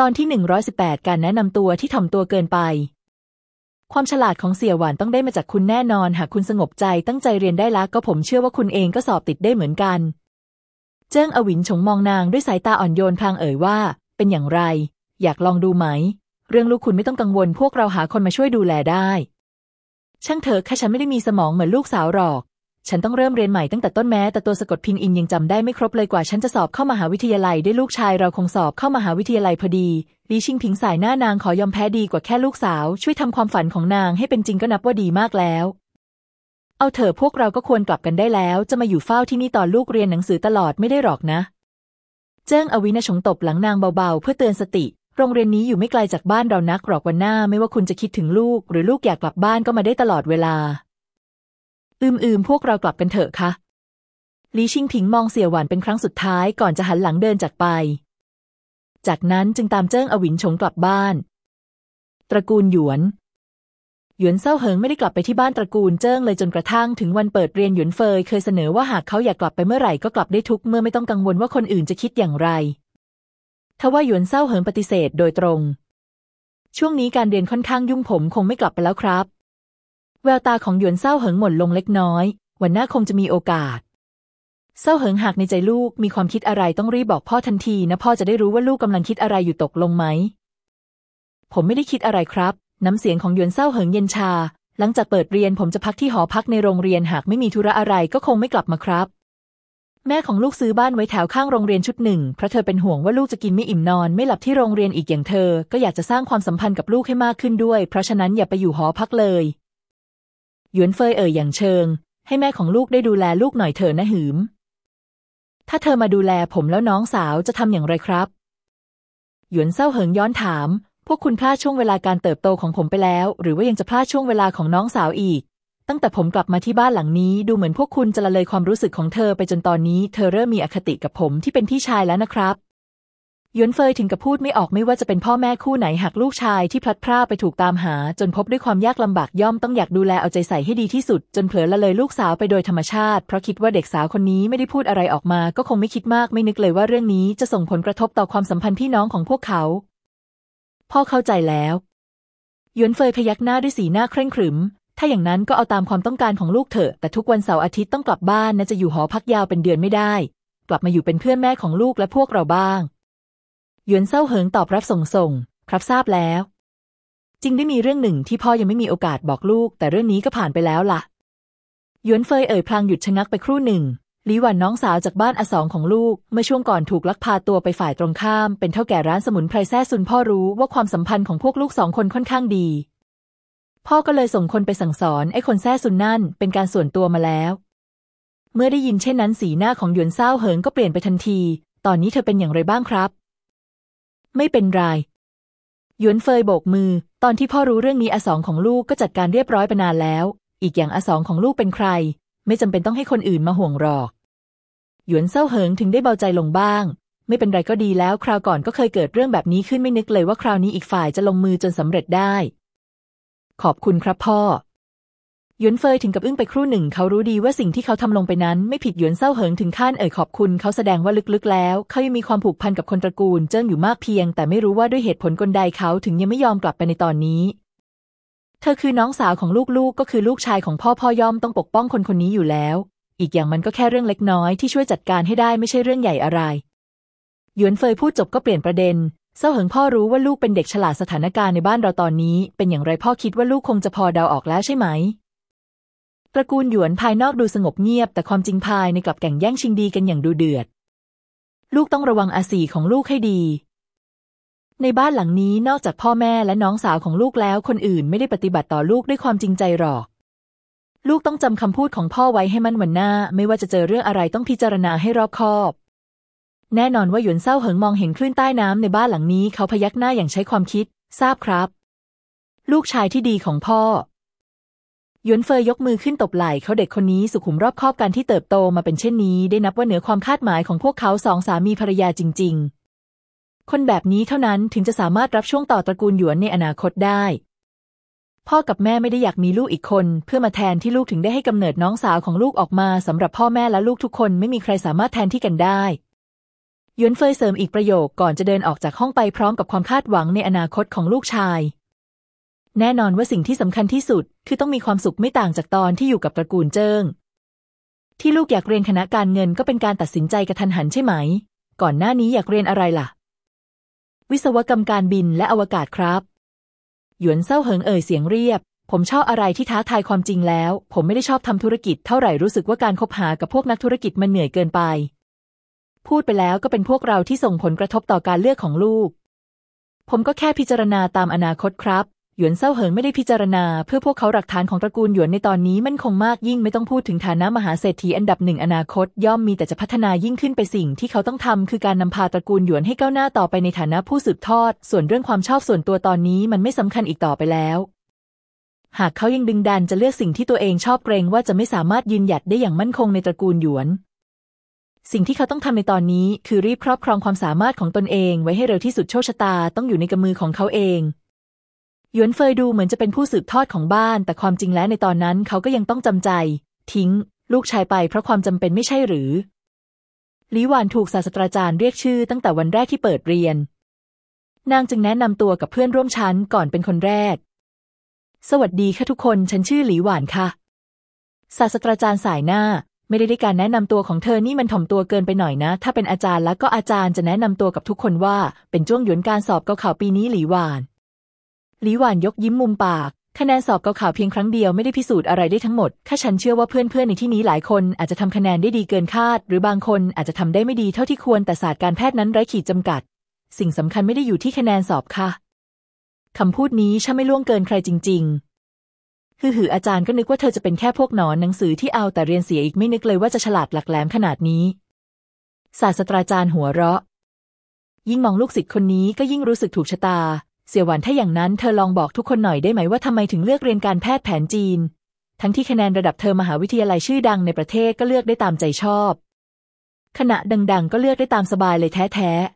ตอนที่ 118 การแนะนำตัวที่ถ่อมตัวเกินไป ความฉลาดของเสี่ยหวานต้องได้มาจากคุณแน่นอน หากคุณสงบใจตั้งใจเรียนได้ละก็ผมเชื่อว่าคุณเองก็สอบติดได้เหมือนกัน เจิ้งอวินชงมองนางด้วยสายตาอ่อนโยนพลางเอ่ยว่า เป็นอย่างไร อยากลองดูไหม เรื่องลูกคุณไม่ต้องกังวล พวกเราหาคนมาช่วยดูแลได้ ช่างเถอะแค่ฉันไม่ได้มีสมองเหมือนลูกสาวหรอก ฉันต้องเริ่มเรียนใหม่ตั้งแต่ต้นแม้แต่ตัวสะกดพินอินยังจำได้ไม่ครบเลยกว่าฉันจะสอบเข้ามหาวิทยาลัยได้ลูกชายเราคงสอบเข้ามหาวิทยาลัยพอดีลีชิงผิงสายหน้านางขอยอมแพ้ดีกว่าแค่ลูกสาว ช่วยทำความฝันของนางให้เป็นจริงก็นับว่าดีมากแล้ว เอาเถอะพวกเราก็ควรกลับกันได้แล้ว จะมาอยู่เฝ้าที่นี่ตอนลูกเรียนหนังสือตลอดไม่ได้หรอกนะ เจิ้งอวินาชงตบหลังนางเบาๆ เพื่อเตือนสติ โรงเรียนนี้อยู่ไม่ไกลจากบ้านเรานักหรอกวันหน้า ไม่ว่าคุณจะคิดถึงลูก หรือลูกอยากกลับบ้านก็มาได้ตลอดเวลา อืมๆพวกเรากลับกันเถอะค่ะลีชิงผิงมองเสี่ยหวานเป็นครั้งสุดท้ายก่อนจะหันหลังเดินจากไป จากนั้นจึงตามเจิ้งอวินชงกลับบ้าน ตระกูลหยวน หยวนเซาเหิงไม่ได้กลับไปที่บ้านตระกูลเจิ้งเลยจนกระทั่งถึงวันเปิดเรียนหยวนเฟยเคยเสนอว่าหากเขาอยากกลับไปเมื่อไหร่ก็กลับได้ทุกเมื่อไม่ต้องกังวลว่าคนอื่นจะคิดอย่างไรทว่าหยวนเซาเหิงปฏิเสธโดยตรง ช่วงนี้การเรียนค่อนข้างยุ่งผมคงไม่กลับไปแล้วครับ แววตาของหยวนเซาเหิงหม่นลงเล็กน้อย วันหน้าคงจะมีโอกาส เศร้าเหิงหากในใจลูกมีความคิดอะไรต้องรีบบอกพ่อทันทีนะพ่อจะได้รู้ว่าลูกกำลังคิดอะไรอยู่ตกลงไหม ผมไม่ได้คิดอะไรครับ น้ำเสียงของหยวนเศร้าเหิงเย็นชา หลังจากเปิดเรียนผมจะพักที่หอพักในโรงเรียนหากไม่มีธุระอะไรก็คงไม่กลับมาครับ แม่ของลูกซื้อบ้านไว้แถวข้างโรงเรียนชุดหนึ่งเพราะเธอเป็นห่วงว่าลูกจะกินไม่อิ่มนอน ไม่หลับที่โรงเรียนอีกอย่างเธอ ก็อยากจะสร้างความสัมพันธ์กับลูกให้มากขึ้นด้วย เพราะฉะนั้นอย่าไปอยู่หอพักเลย หยวนเฟยเอ่ยอย่างเชิง ให้แม่ของลูกได้ดูแลลูกหน่อยเถอะนะหืม ถ้าเธอมาดูแลผมแล้วน้องสาวจะทำอย่างไรครับ หยวนเศร้าเหิงย้อนถาม พวกคุณพลาดช่วงเวลาการเติบโตของผมไปแล้ว หรือว่ายังจะพลาดช่วงเวลาของน้องสาวอีก ตั้งแต่ผมกลับมาที่บ้านหลังนี้ ดูเหมือนพวกคุณจะละเลยความรู้สึกของเธอไปจนตอนนี้ เธอเริ่มมีอคติกับผมที่เป็นพี่ชายแล้วนะครับ ยวนเฟยถึงกับพูดไม่ออกไม่ว่าจะเป็นพ่อแม่คู่ไหนหากลูกชายที่พลัดพรากไปถูกตามหา จนพบด้วยความยากลำบากย่อมต้องอยากดูแลเอาใจใส่ให้ดีที่สุด จนเผลอละเลยลูกสาวไปโดยธรรมชาติ เพราะคิดว่าเด็กสาวคนนี้ไม่ได้พูดอะไรออกมา ก็คงไม่คิดมากไม่นึกเลยว่าเรื่องนี้จะส่งผลกระทบต่อความสัมพันธ์พี่น้องของพวกเขา พ่อเข้าใจแล้วยวนเฟยพยักหน้าด้วยสีหน้าเคร่งขรึม ถ้าอย่างนั้นก็เอาตามความต้องการของลูกเถอะ แต่ทุกวันเสาร์อาทิตย์ต้องกลับบ้านนะจะอยู่หอพักยาวเป็นเดือนไม่ได้ กลับมาอยู่เป็นเพื่อนแม่ของลูกและพวกเราบ้าง หยวนเซาเหิงตอบรับส่งส่ง ครับทราบแล้ว จริงได้มีเรื่องหนึ่งที่พ่อยังไม่มีโอกาสบอกลูก แต่เรื่องนี้ก็ผ่านไปแล้วละ่ะหยวนเฟยเอ่ยพลางหยุดชะงักไปครู่หนึ่งลีหวันน้องสาวจากบ้านอสองของลูก เมื่อช่วงก่อนถูกลักพาตัวไปฝ่ายตรงข้าม เป็นเท่าแก่ร้านสมุนไพรแท้ซุนพ่อรู้ว่าความสัมพันธ์ของพวกลูกสองคนค่อนข้างดี พ่อก็เลยส่งคนไปสั่งสอนไอ้คนแท้ซุนนั่นเป็นการส่วนตัวมาแล้ว เมื่อได้ยินเช่นนั้นสีหน้าของหยวนเซาเหิงก็เปลี่ยนไปทันที ตอนนี้เธอเป็นอย่างไรบ้างครับ ไม่เป็นไรหยวนเฟยโบกมือ ตอนที่พ่อรู้เรื่องนี้อสองของลูกก็จัดการเรียบร้อยไปนานแล้ว อีกอย่างอสองของลูกเป็นใคร ไม่จำเป็นต้องให้คนอื่นมาห่วงหรอก หยวนเซาเหิงถึงได้เบาใจลงบ้าง ไม่เป็นไรก็ดีแล้ว คราวก่อนก็เคยเกิดเรื่องแบบนี้ขึ้นไม่นึกเลยว่าคราวนี้อีกฝ่ายจะลงมือจนสำเร็จได้ ขอบคุณครับพ่อ หยวนเฟยถึงกับอึ้งไปครู่หนึ่ง เขารู้ดีว่าสิ่งที่เขาทำลงไปนั้น ไม่ผิดหยวนเศร้าเหิงถึงขั้นเอ่ยขอบคุณ เขาแสดงว่าลึกๆแล้ว เขายังมีความผูกพันกับคนตระกูลเจิ้งอยู่มากเพียง แต่ไม่รู้ว่าด้วยเหตุผลกลใดเขาถึงยังไม่ยอมกลับไปในตอนนี้ เธอคือน้องสาวของลูกๆ ก็คือลูกชายของพ่อพ่อย่อมต้องปกป้องคนคนนี้อยู่แล้ว อีกอย่างมันก็แค่เรื่องเล็กน้อยที่ช่วยจัดการให้ได้ไม่ใช่เรื่องใหญ่อะไรหยวนเฟยพูดจบก็เปลี่ยนประเด็นเศร้าเหิงพ่อรู้ว่าลูกเป็นเด็กฉลาดสถานการณ์ในบ้านเราตอนนี้ เป็นอย่างไรพ่อคิดว่าลูกคงจะพอเดาออกแล้วใช่ไหม ตระกูลหยวนภายนอกดูสงบเงียบ แต่ความจริงภายในกลับแข่งแย่งชิงดีกันอย่างดูเดือด ลูกต้องระวังอาศีของลูกให้ดี ในบ้านหลังนี้นอกจากพ่อแม่และน้องสาวของลูกแล้วคนอื่นไม่ได้ปฏิบัติต่อลูกด้วยความจริงใจหรอก ลูกต้องจำคำพูดของพ่อไว้ให้มั่นวันหน้า ไม่ว่าจะเจอเรื่องอะไรต้องพิจารณาให้รอบคอบ แน่นอนว่าหยวนเศร้าเหิงมองเห็นคลื่นใต้น้ำในบ้านหลังนี้เขาพยักหน้าอย่างใช้ความคิด ทราบครับ ลูกชายที่ดีของพ่อ ยวนเฟยยกมือขึ้นตบไหล่เขาเด็กคนนี้สุขุมรอบคอบการที่เติบโตมาเป็นเช่นนี้ ได้นับว่าเหนือความคาดหมายของพวกเขาสองสามีภรรยาจริง ๆ คนแบบนี้เท่านั้นถึงจะสามารถรับช่วงต่อตระกูลหยวนในอนาคตได้ พ่อกับแม่ไม่ได้อยากมีลูกอีกคน เพื่อมาแทนที่ลูกถึงได้ให้กำเนิดน้องสาวของลูกออกมาสำหรับพ่อแม่และลูกทุกคนไม่มีใครสามารถแทนที่กันได้ยวนเฟยเสริมอีกประโยคก่อนจะเดินออกจากห้องไปพร้อมกับความคาดหวังในอนาคตของลูกชาย แน่นอนว่าสิ่งที่สำคัญที่สุด คือต้องมีความสุขไม่ต่างจากตอนที่อยู่กับตระกูลเจิ้ง ที่ลูกอยากเรียนคณะการเงินก็เป็นการตัดสินใจกระทันหันใช่ไหม ก่อนหน้านี้อยากเรียนอะไรล่ะ วิศวกรรมการบินและอวกาศครับ หยวนเศร้าเหิงเอ่ยเสียงเรียบ ผมชอบอะไรที่ท้าทายความจริงแล้ว ผมไม่ได้ชอบทำธุรกิจเท่าไหร่รู้สึกว่าการคบหากับพวกนักธุรกิจมันเหนื่อยเกินไป พูดไปแล้วก็เป็นพวกเราที่ส่งผลกระทบต่อการเลือกของลูก ผมก็แค่พิจารณาตามอนาคตครับ หยวนเศร้าเหิงไม่ได้พิจารณา เพื่อพวกเขาหลักฐานของตระกูลหยวนในตอนนี้มั่นคงมากยิ่งไม่ต้องพูดถึงฐานะมหาเศรษฐีอันดับหนึ่งอนาคต ย่อมมีแต่จะพัฒนายิ่งขึ้นไปสิ่งที่เขาต้องทำคือการนำพาตระกูลหยวนให้ก้าวหน้าต่อไปในฐานะผู้สืบทอด ส่วนเรื่องความชอบส่วนตัวตอนนี้มันไม่สำคัญอีกต่อไปแล้ว หากเขายังดึงดันจะเลือกสิ่งที่ตัวเองชอบเกรงว่าจะไม่สามารถยืนหยัดได้อย่างมั่นคงในตระกูลหยวนสิ่งที่เขาต้องทำในตอนนี้คือรีบครอบครองความสามารถของตนเองไว้ให้เร็วที่สุดโชคชะตาต้องอยู่ในกำมือของเขาเอง หยวนเฟยดูเหมือนจะเป็นผู้สืบทอดของบ้าน แต่ความจริงแล้วในตอนนั้นเขาก็ยังต้องจำใจ ทิ้ง ลูกชายไปเพราะความจำเป็นไม่ใช่หรือลิหวานถูกศาสตราจารย์เรียกชื่อตั้งแต่วันแรกที่เปิดเรียน นางจึงแนะนำตัวกับเพื่อนร่วมชั้นก่อนเป็นคนแรก สวัสดีค่ะทุกคนฉันชื่อหลีหวานค่ะ ศาสตราจารย์สายหน้า ไม่ได้ได้การแนะนำตัวของเธอนี่มันถ่อมตัวเกินไปหน่อยนะ ถ้าเป็นอาจารย์แล้วก็อาจารย์จะแนะนำตัวกับทุกคนว่า เป็นจ้วงหยวนการสอบเกาข่าวปีนี้หลีหวาน หลีหวานยกยิ้มมุมปาก คะแนนสอบเกาข่าวเพียงครั้งเดียวไม่ได้พิสูจน์อะไรได้ทั้งหมดแค่ฉันเชื่อว่าเพื่อนๆในที่นี้หลายคนอาจจะทำคะแนนได้ดีเกินคาด หรือบางคนอาจจะทำได้ไม่ดีเท่าที่ควรแต่ศาสตร์การแพทย์นั้นไร้ขีดจำกัด สิ่งสำคัญไม่ได้อยู่ที่คะแนนสอบค่ะคำพูดนี้ช่างไม่ล่วงเกินใครจริง ๆ คือหืออาจารย์ก็นึกว่าเธอจะเป็นแค่พวกหนอนหนังสือที่เอาแต่เรียนเสียอีกไม่นึกเลยว่าจะฉลาดหลักแหลมขนาดนี้ ศาสตราจารย์หัวเราะ ยิ่งมองลูกศิษย์คนนี้ก็ยิ่งรู้สึกถูกชะตา เสี่ยหวันถ้าอย่างนั้นเธอลองบอกทุกคนหน่อยได้ไหมว่าทำไมถึงเลือกเรียนการแพทย์แผนจีน ทั้งที่คะแนนระดับเธอมหาวิทยาลัยชื่อดังในประเทศก็เลือกได้ตามใจชอบ ขณะดังๆ ก็เลือกได้ตามสบายเลยแท้ๆ